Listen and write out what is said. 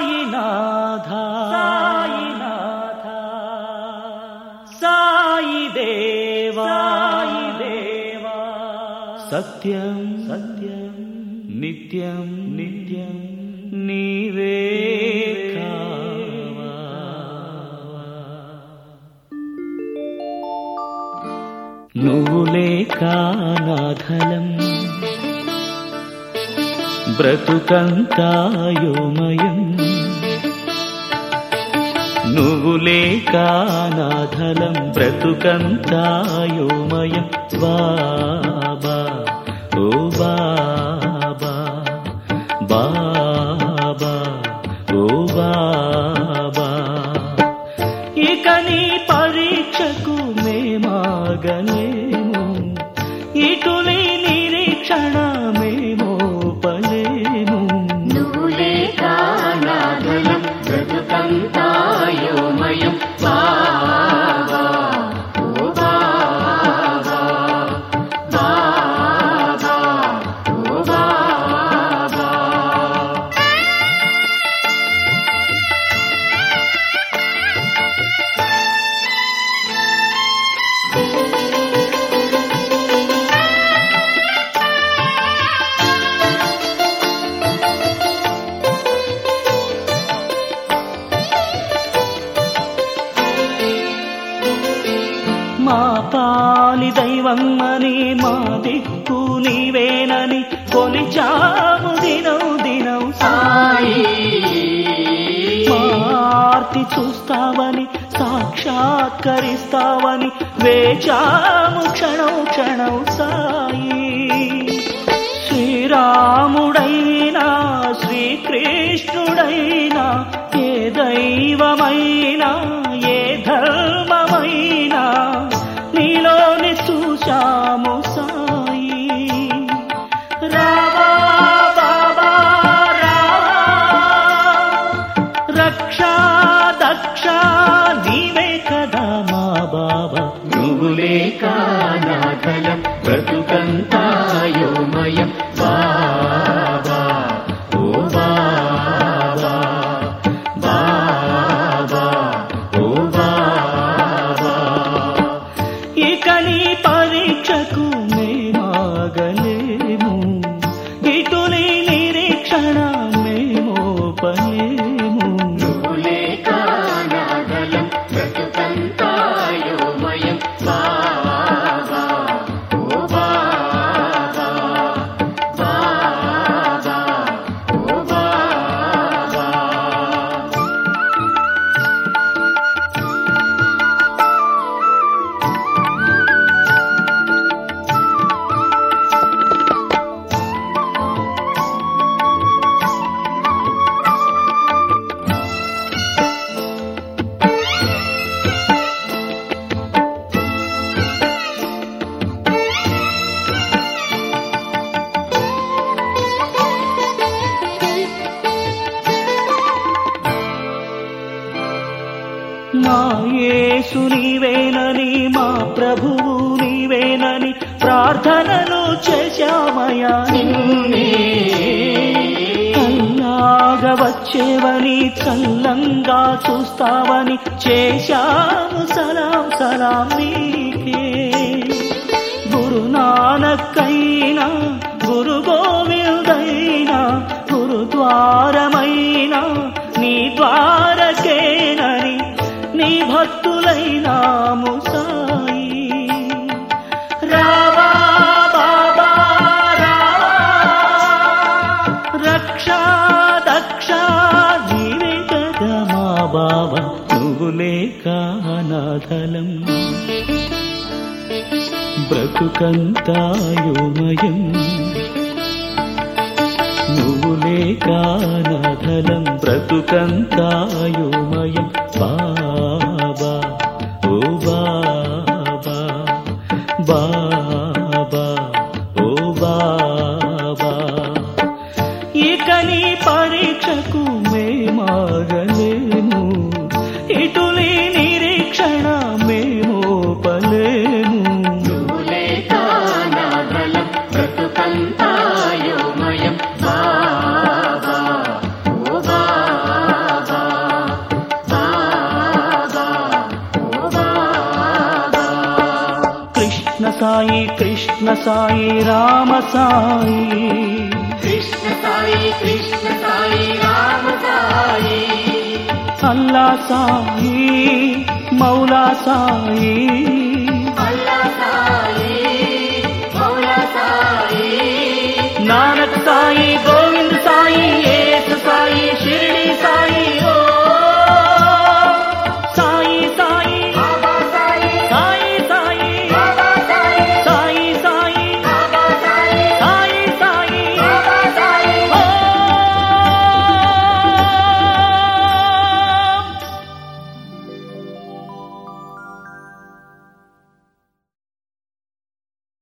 సాయినాథ. సాయినాథ. సాయి దేవా దేవా సత్యం. సత్యం. నిత్యం. నిత్యం. నీవే నువ్వు నాథలం. బ్రతుకంతా నువ్వు లేక నాథలం బ్రతుకంతాయోమయం బాబా ఓ బాబా బాబా ఓ బాబా ఇక నీ పరీక్షకు మేమాగని మా దైవం దైవమ్మని మా దిక్కు నీవేనని కొలిచాము దినం దినం సాయి. మార్తి చూస్తావని సాక్షాత్కరిస్తావని వేచాము క్షణం క్షణం సాయి. నువ్వు లేక బ్రతుకంతాయోమయం యేసు నీవేనని మా ప్రభువు నీవేనని ప్రార్థనలు చేశామయా కల్లాగా వచ్చేవని చల్లంగా చూస్తావని చేశాము. సలాం సలాం నీకే భక్తులైనాము సాయి. రావా బాబా రావా. రక్షా దక్ష నీవే కదా మా బాబా నువ్వు లేక నాథలం బ్రతుకంతాయోమయం. నువ్వు లేక నాథలం బ్రతుకంతాయోమయం. బా कृष्ण साई राम कृष्ण साई कृष्ण साई सल्ला साई। मौला साई।